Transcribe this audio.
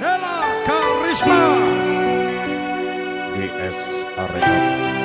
Nela Karisma DS Arena